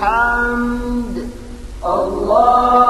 الحمد الله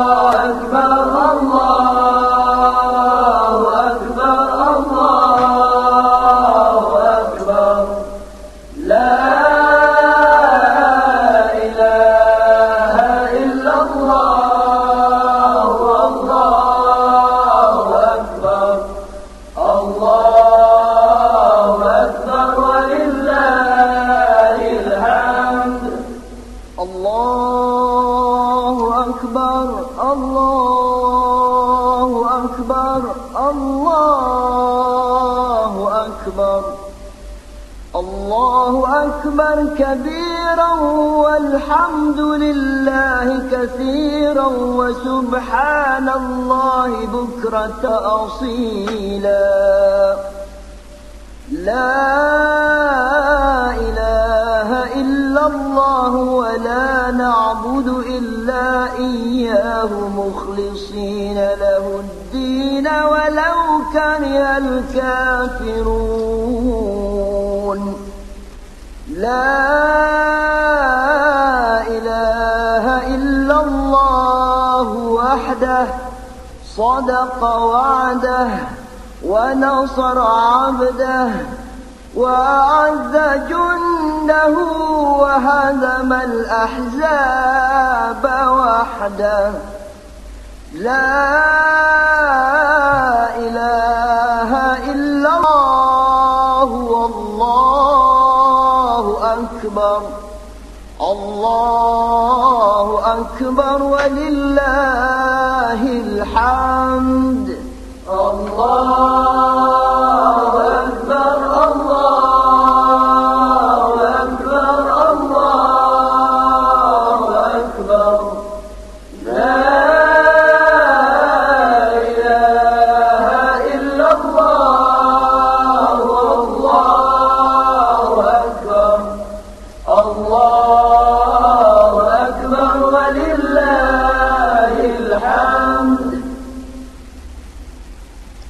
أكبر. الله أكبر. الله أكبر. الله أكبر كبيرا والحمد لله كثيرا وسبحان الله بكرة أصيلا. لا إلا إياه مخلصين له الدين ولو كره الكافرون لا إله إلا الله وحده صدق وعده ونصر عبده وأعز جنده وهزم الأحزاب وحده. لا إله إلا الله والله أكبر. الله أكبر ولله